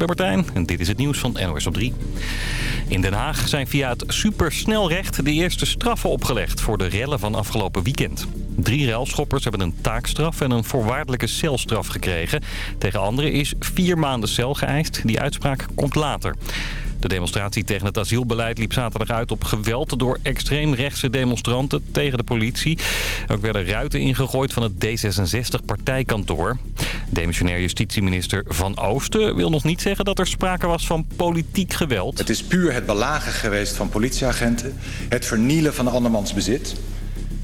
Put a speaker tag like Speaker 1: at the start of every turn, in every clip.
Speaker 1: ik ben Martijn en dit is het nieuws van NOS op 3. In Den Haag zijn via het supersnelrecht de eerste straffen opgelegd voor de rellen van afgelopen weekend. Drie ruilschoppers hebben een taakstraf en een voorwaardelijke celstraf gekregen. Tegen anderen is vier maanden cel geëist. Die uitspraak komt later. De demonstratie tegen het asielbeleid liep zaterdag uit op geweld door extreemrechtse demonstranten tegen de politie. Ook werden ruiten ingegooid van het D66-partijkantoor. Demissionair justitieminister Van Oosten wil nog niet zeggen dat er sprake was van politiek geweld.
Speaker 2: Het is puur het belagen geweest van politieagenten, het vernielen van andermans bezit...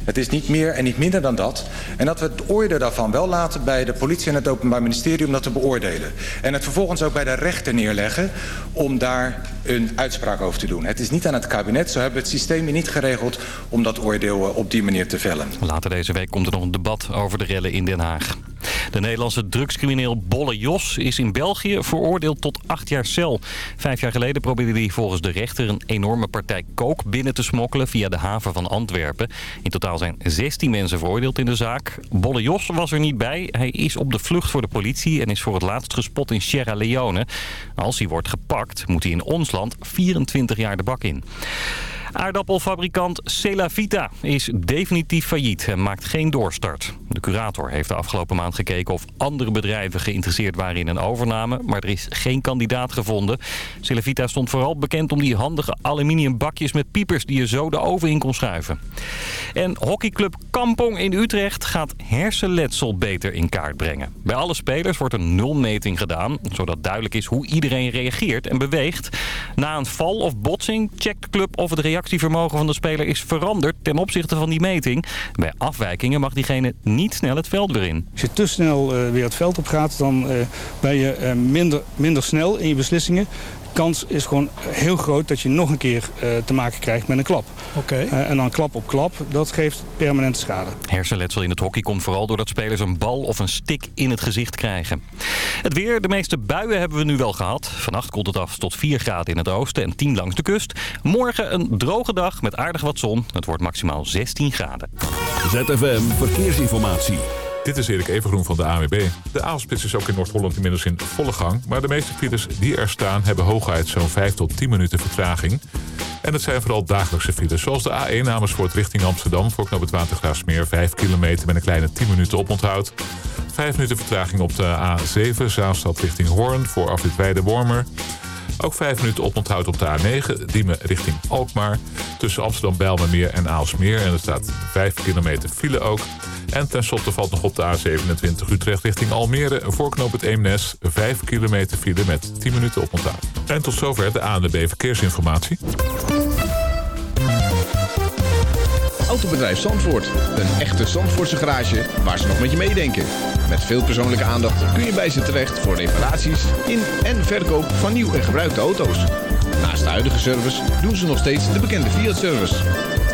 Speaker 2: Het is niet meer en niet minder dan dat. En dat we het oordeel daarvan wel laten bij de politie en het Openbaar Ministerie om dat te beoordelen. En het vervolgens ook bij de rechter neerleggen om daar een uitspraak over te doen. Het is niet aan het kabinet, zo hebben we het systeem niet geregeld om dat oordeel eh, op die manier te vellen.
Speaker 1: Later deze week komt er nog een debat over de rellen in Den Haag. De Nederlandse drugscrimineel Bolle Jos is in België veroordeeld tot acht jaar cel. Vijf jaar geleden probeerde hij volgens de rechter een enorme partij kook binnen te smokkelen via de haven van Antwerpen. In totaal zijn 16 mensen veroordeeld in de zaak. Bolle Jos was er niet bij. Hij is op de vlucht voor de politie en is voor het laatst gespot in Sierra Leone. Als hij wordt gepakt moet hij in ons land 24 jaar de bak in. Aardappelfabrikant Celavita is definitief failliet en maakt geen doorstart. De curator heeft de afgelopen maand gekeken of andere bedrijven geïnteresseerd waren in een overname, maar er is geen kandidaat gevonden. Celavita stond vooral bekend om die handige aluminium bakjes met piepers die je zo de oven in kon schuiven. En hockeyclub Kampong in Utrecht gaat hersenletsel beter in kaart brengen. Bij alle spelers wordt een nulmeting gedaan, zodat duidelijk is hoe iedereen reageert en beweegt. Na een val of botsing checkt de club of het reactievermogen van de speler is veranderd ten opzichte van die meting. Bij afwijkingen mag diegene niet snel het veld weer in.
Speaker 3: Als je te snel uh, weer het veld op gaat, dan uh, ben je uh, minder, minder snel in je beslissingen kans is gewoon heel groot dat je nog een keer uh, te maken krijgt met een klap.
Speaker 4: Okay.
Speaker 3: Uh, en dan klap op klap, dat geeft permanente schade.
Speaker 1: Hersenletsel in het hockey komt vooral doordat spelers een bal of een stick in het gezicht krijgen. Het weer, de meeste buien hebben we nu wel gehad. Vannacht koelt het af tot 4 graden in het oosten en 10 langs de kust. Morgen een droge dag met aardig wat zon. Het wordt maximaal 16 graden.
Speaker 5: ZFM Verkeersinformatie.
Speaker 6: Dit is Erik Evengroen van de AWB. De avondspits is ook in Noord-Holland inmiddels in volle gang. Maar de meeste files die er staan hebben hooguit zo'n 5 tot 10 minuten vertraging. En het zijn vooral dagelijkse files. Zoals de A1 Amersfoort richting Amsterdam voor knop het Watergraafsmeer. 5 kilometer met een kleine 10 minuten oponthoud. 5 minuten vertraging op de A7 Zaanstad richting Hoorn voor afrit Weide-Wormer. Ook 5 minuten oponthoud op de A9, Diemen richting Alkmaar. Tussen Amsterdam, Bijlmermeer en Aalsmeer. En er staat 5 kilometer file ook. En tenslotte valt nog op de A27 Utrecht richting Almere... voorknoop het Eemnes, 5 kilometer file met 10 minuten oponthoud. En tot zover de ANWB Verkeersinformatie.
Speaker 7: Autobedrijf Zandvoort. Een echte Zandvoortse garage waar ze nog met je meedenken. Met veel persoonlijke aandacht kun je bij ze terecht voor reparaties in en verkoop van nieuw en gebruikte auto's. Naast de huidige service doen ze nog steeds de bekende Fiat-service.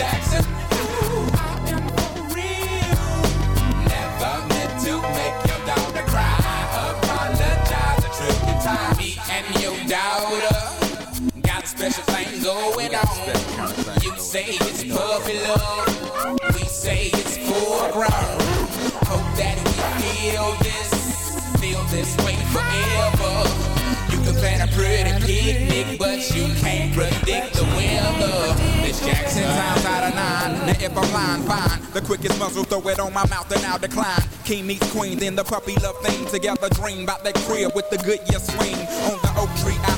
Speaker 8: I'm sorry, Miss Jackson. say it's puppy love. We say it's full grown. Hope that we feel this, feel this way forever. You can plan a pretty picnic, but you can't predict the weather. This Jackson nine. If I'm lying, fine. The quickest muzzle, throw it on my mouth and I'll decline. King meets queen, then the puppy love thing. Together dream about that crib with the Goodyear swing. On the oak tree, I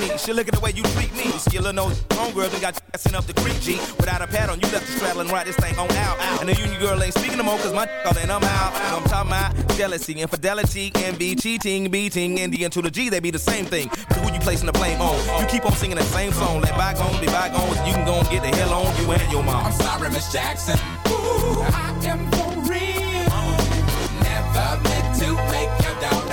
Speaker 9: me. She look at the way you treat me. Skillin' those homegirls and got sent up the creek, G. Without a pad on, you left the straddle and ride this thing on out. And the union girl ain't speaking no more, cause my all and I'm out. I'm talking about jealousy, infidelity, envy, cheating, beating, and the N to the G, they be the same thing. But who you placing the blame on? You keep on singing that same song. Let bygones be bygones, you can go and get the hell on you and your mom.
Speaker 4: I'm sorry, Miss Jackson. Ooh, I am for real. Never meant to make your daughter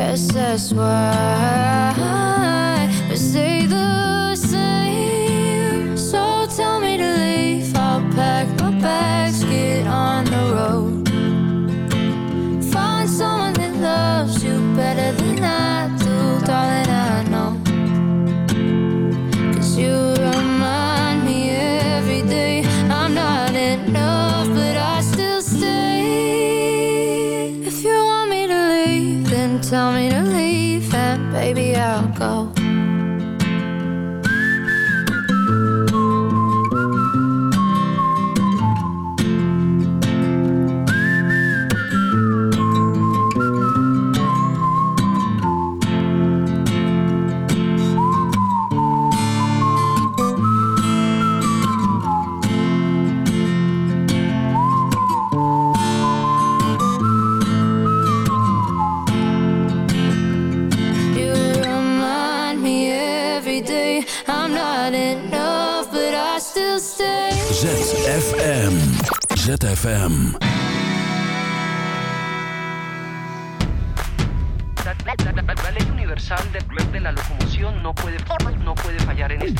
Speaker 10: Guess that's why. We say the go.
Speaker 5: ZFM.
Speaker 11: La, la- la- la ley universal de, de la locomoción no puede, no puede fallar en este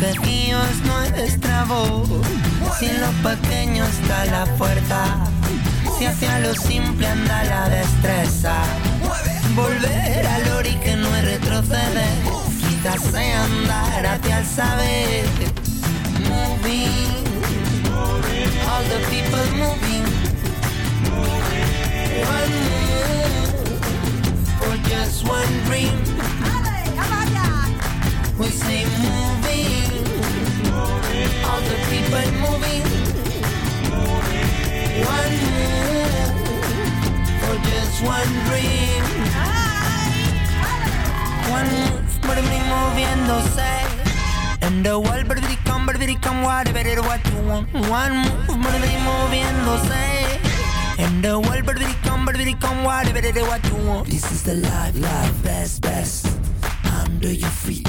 Speaker 12: pedido es nuestra voz. Si en lo pequeño está la fuerza, si hacia lo simple anda la destreza. Volver al ori que no es retroceder, quizás sea andar hacia el saber. Moving, all the people moving. One move for just one dream. We say moving, the moving. One move for just one dream. One move, por mí moviéndose. And the world, but it come, but it come, whatever it what you want. One move, por mí moviéndose. And the world, but it come, but it come, whatever it what you want.
Speaker 5: This is the life, life, best, best. Under your feet.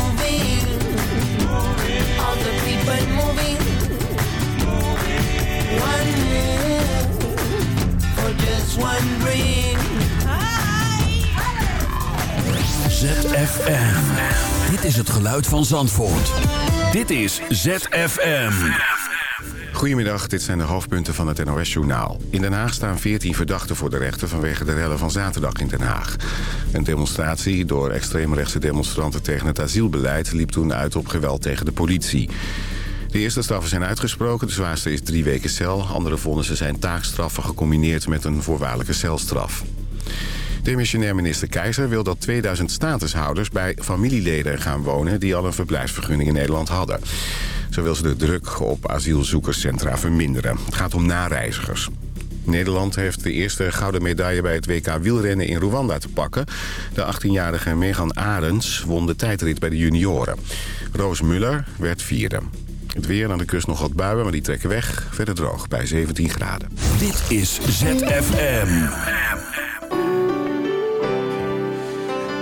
Speaker 5: ZFM. Dit is het geluid van Zandvoort. Dit is ZFM.
Speaker 13: Goedemiddag, dit zijn de hoofdpunten van het NOS-journaal. In Den Haag staan 14 verdachten voor de rechter vanwege de rellen van zaterdag in Den Haag. Een demonstratie door extreemrechtse demonstranten tegen het asielbeleid... liep toen uit op geweld tegen de politie. De eerste straffen zijn uitgesproken, de zwaarste is drie weken cel. Andere vonnissen zijn taakstraffen gecombineerd met een voorwaardelijke celstraf. Demissionair minister Keizer wil dat 2000 statushouders bij familieleden gaan wonen... die al een verblijfsvergunning in Nederland hadden. Zo wil ze de druk op asielzoekerscentra verminderen. Het gaat om nareizigers. Nederland heeft de eerste gouden medaille bij het WK wielrennen in Rwanda te pakken. De 18-jarige Megan Arends won de tijdrit bij de junioren. Roos Muller werd vierde. Het weer aan de kust nog wat buien, maar die trekken weg. Verder droog bij 17 graden.
Speaker 5: Dit is ZFM.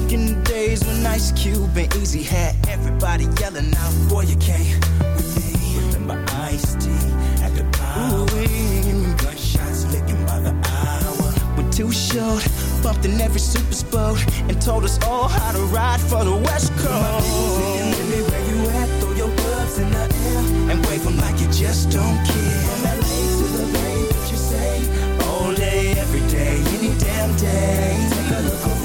Speaker 14: Back in the days when Ice Cube and Eazy had everybody yelling out, Boy, you can't with me. Remember Ice T at the power. Gunshots licking by the hour. When Too Short bumped in every super boat and told us all how to ride for the West Coast. where you at? Throw your gloves in the air and wave them like you just don't care. From LA to the Bay, what you say? All day, every day, any damn day. Take a look.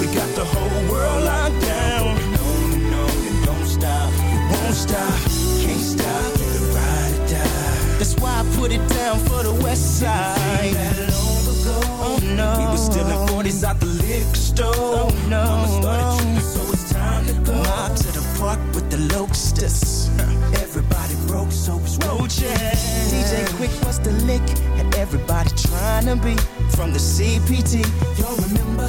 Speaker 14: We got the whole world locked down. You know, you don't stop. You won't stop. Can't stop. The ride or die. That's why I put it down for the West Side. Oh no. We was stealing 40s out the liquor store. Oh no. Mama started tripping, so it's time to go. Mob to the park with the locusts. Everybody broke, so it's roaches. DJ Quik was the lick, and everybody trying to be from the CPT. Y'all remember?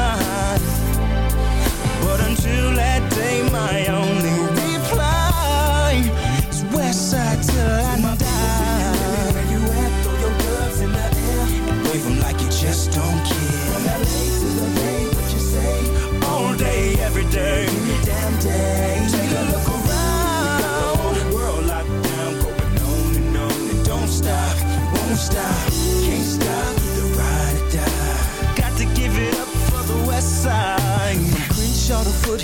Speaker 14: Until that day, my only reply is till I die. Where you at? Throw your gloves in the air and wave 'em like you just don't care.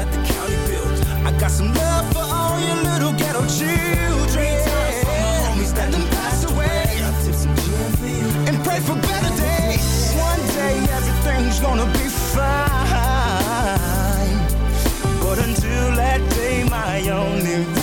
Speaker 14: At the county build. I got some love for all your little ghetto children. Three my homies that done passed away. I tip some gin and pray for better days. One day everything's gonna be fine. But until that day, my only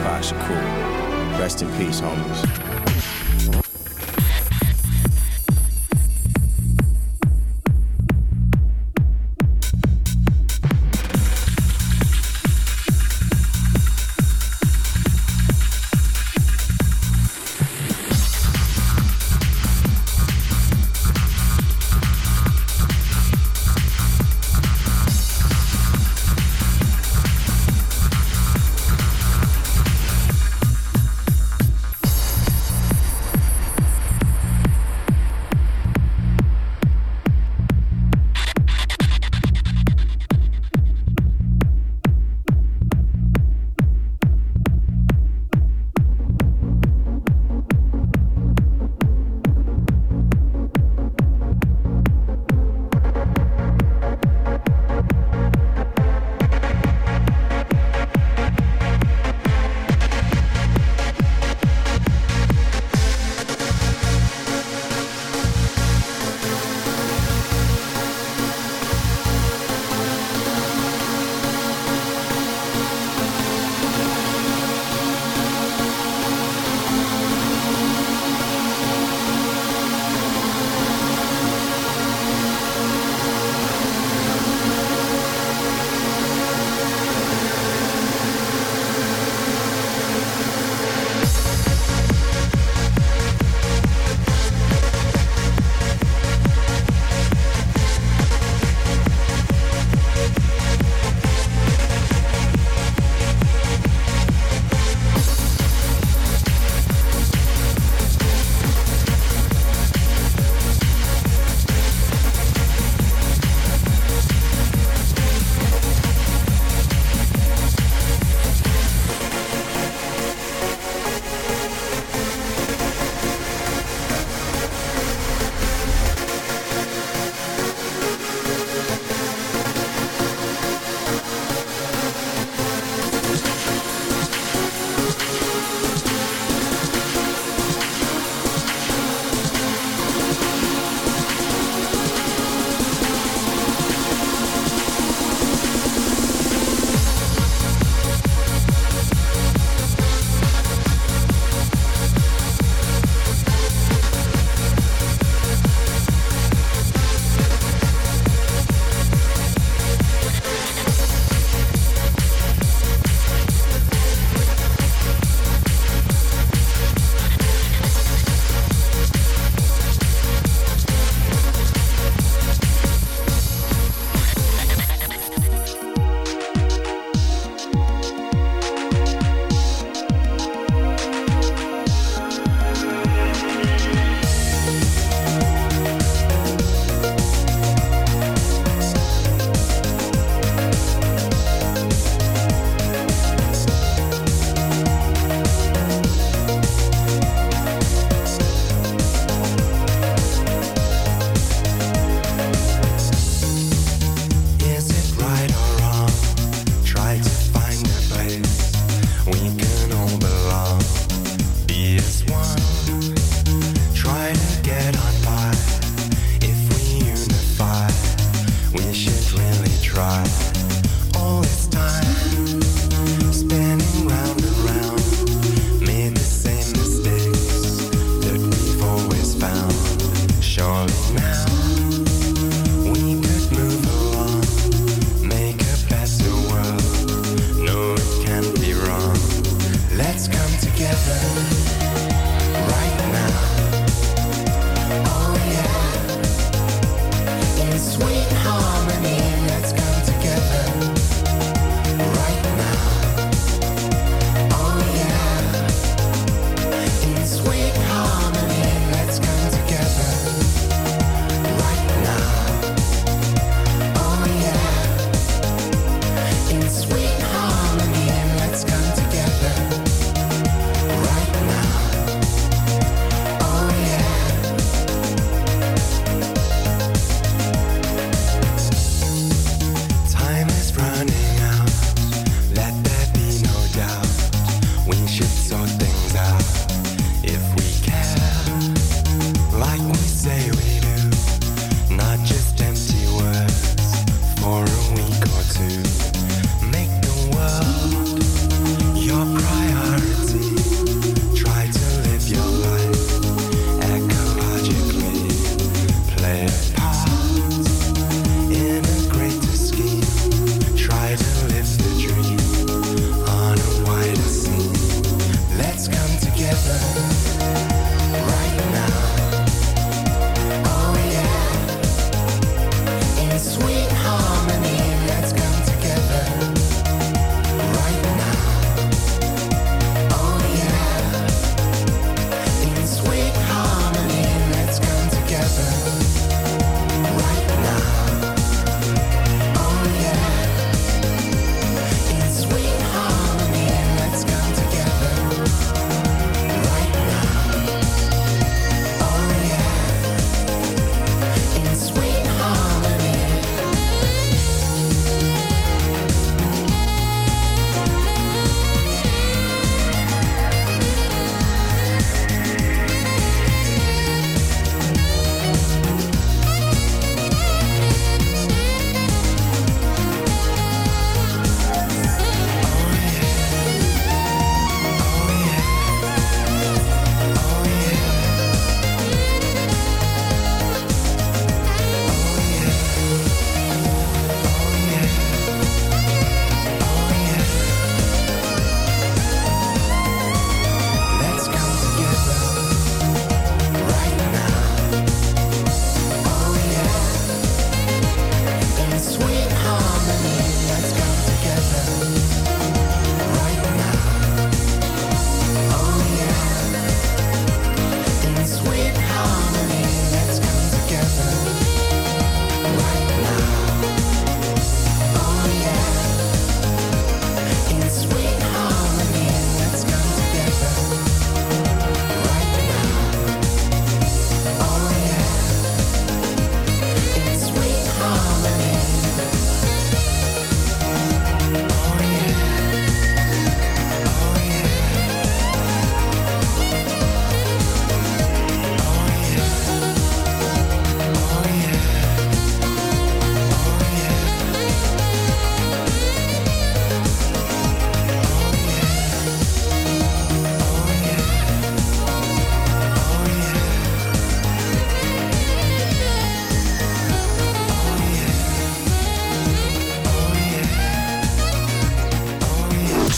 Speaker 15: Tupac Shakur. Rest in peace, homies.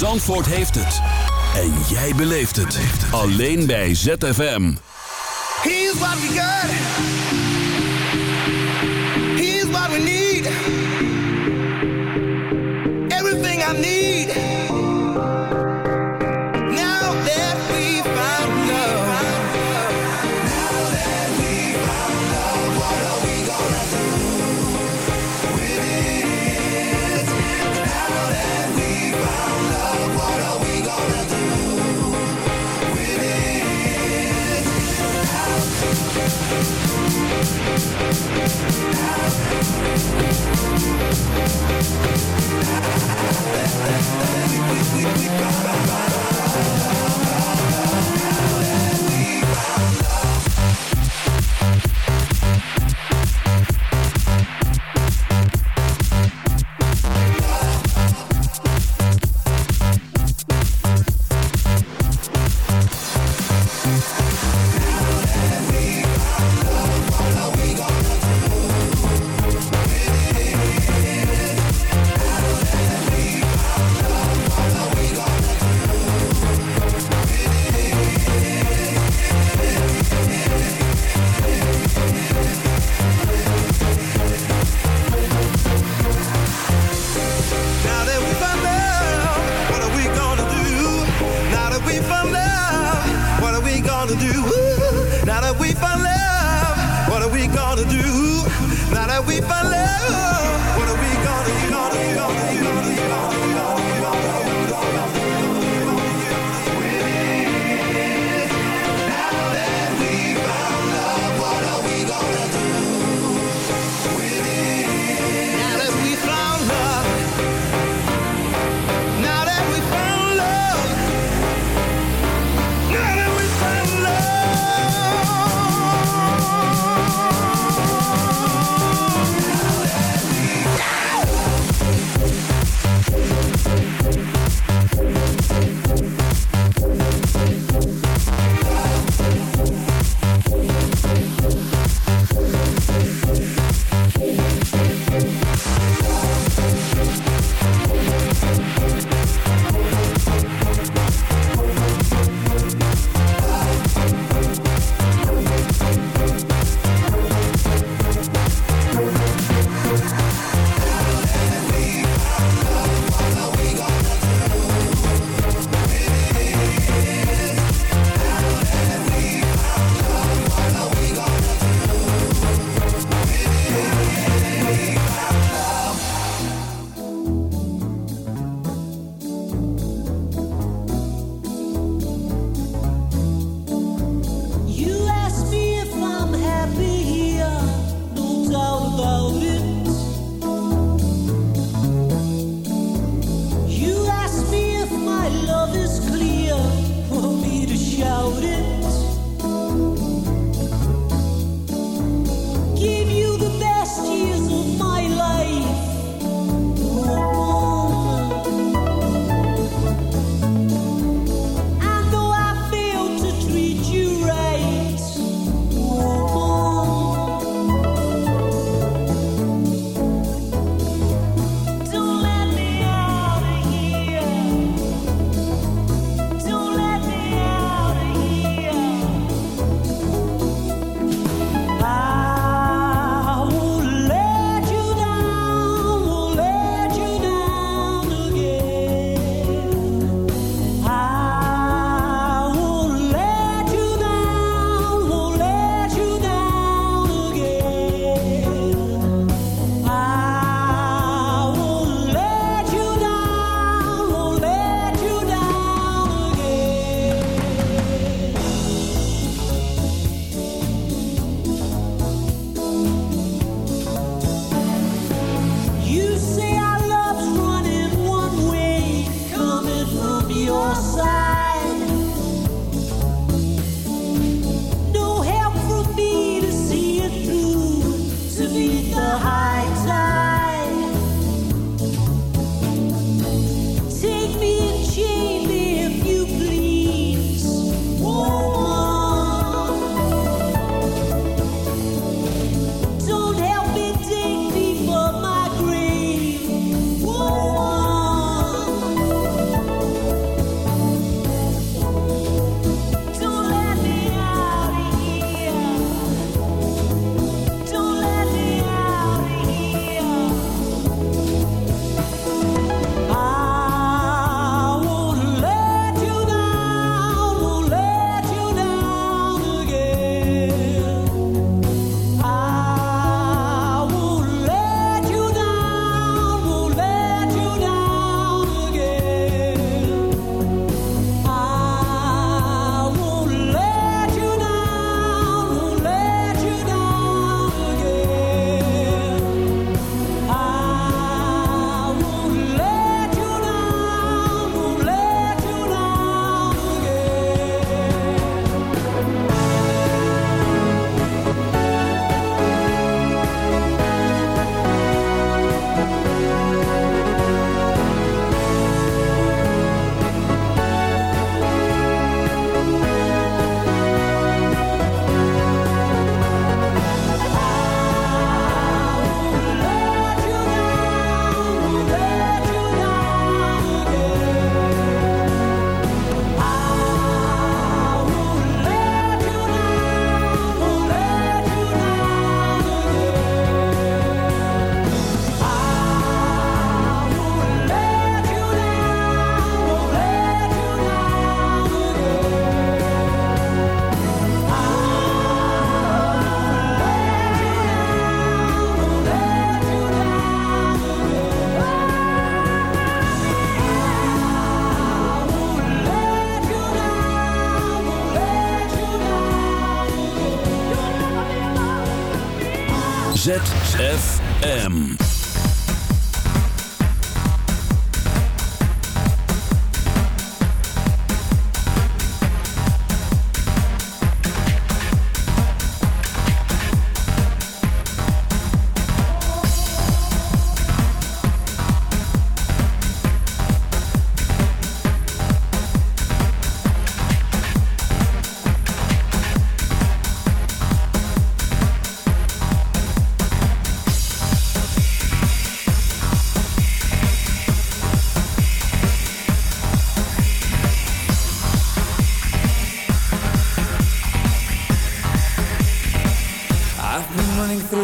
Speaker 5: Zandvoort heeft het. En jij beleeft het. Alleen bij ZFM.
Speaker 16: Here's what we got. We, we, we, we, we,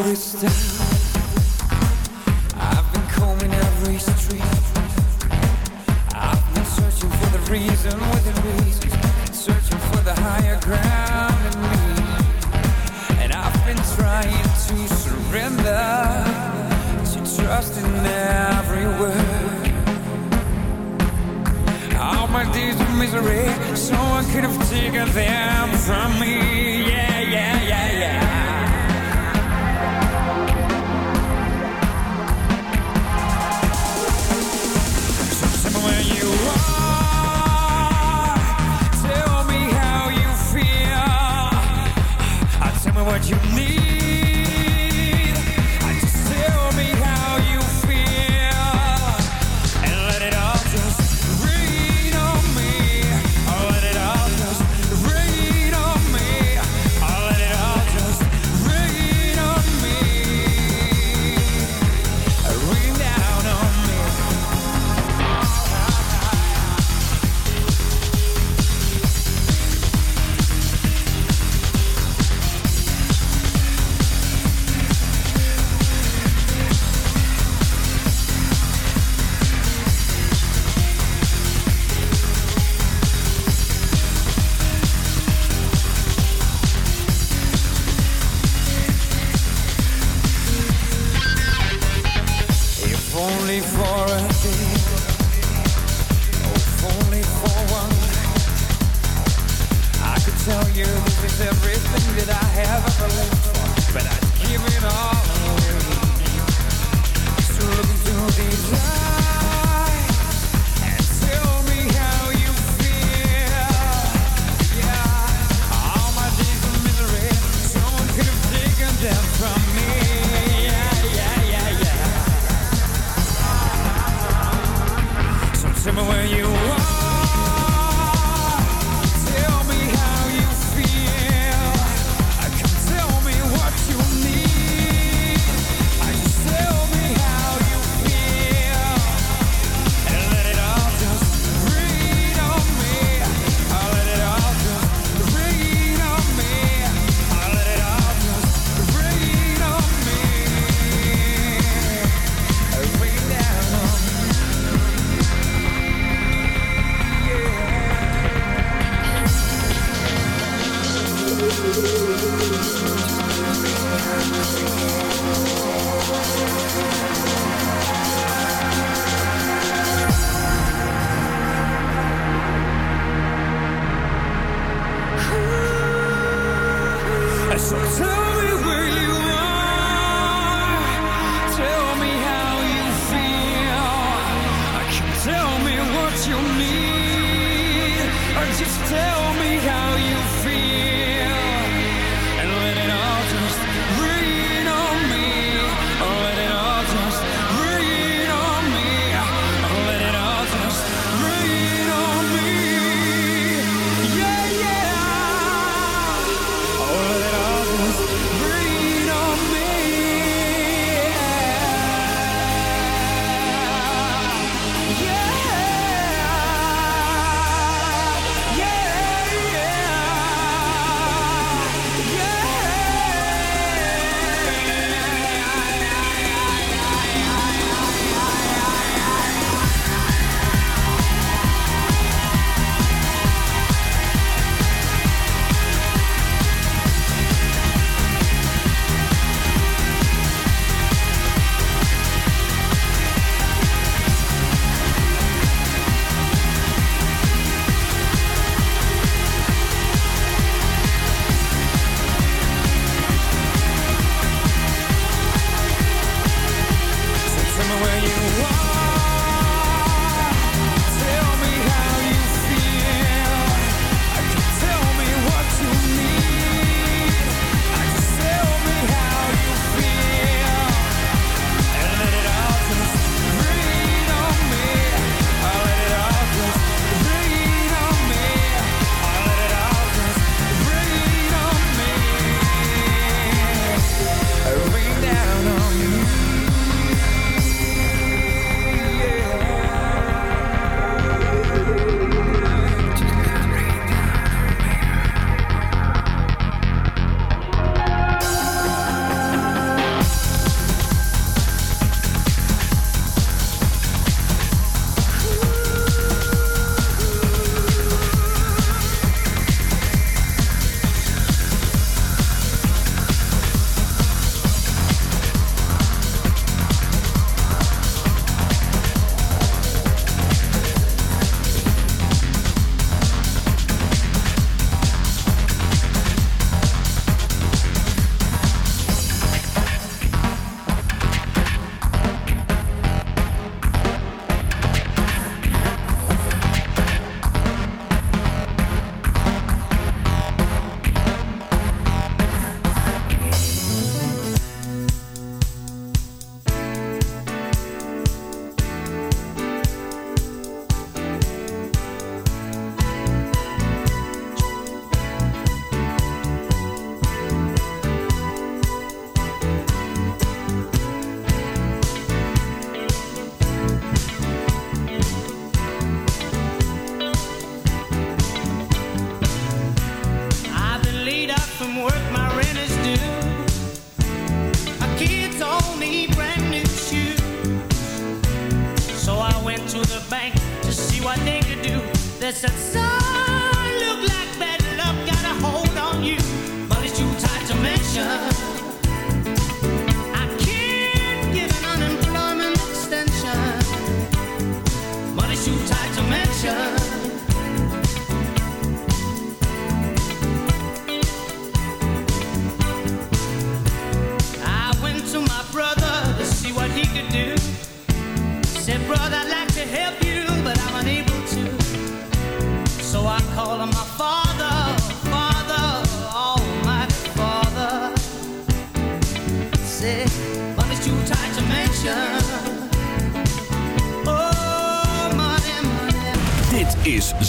Speaker 17: this town.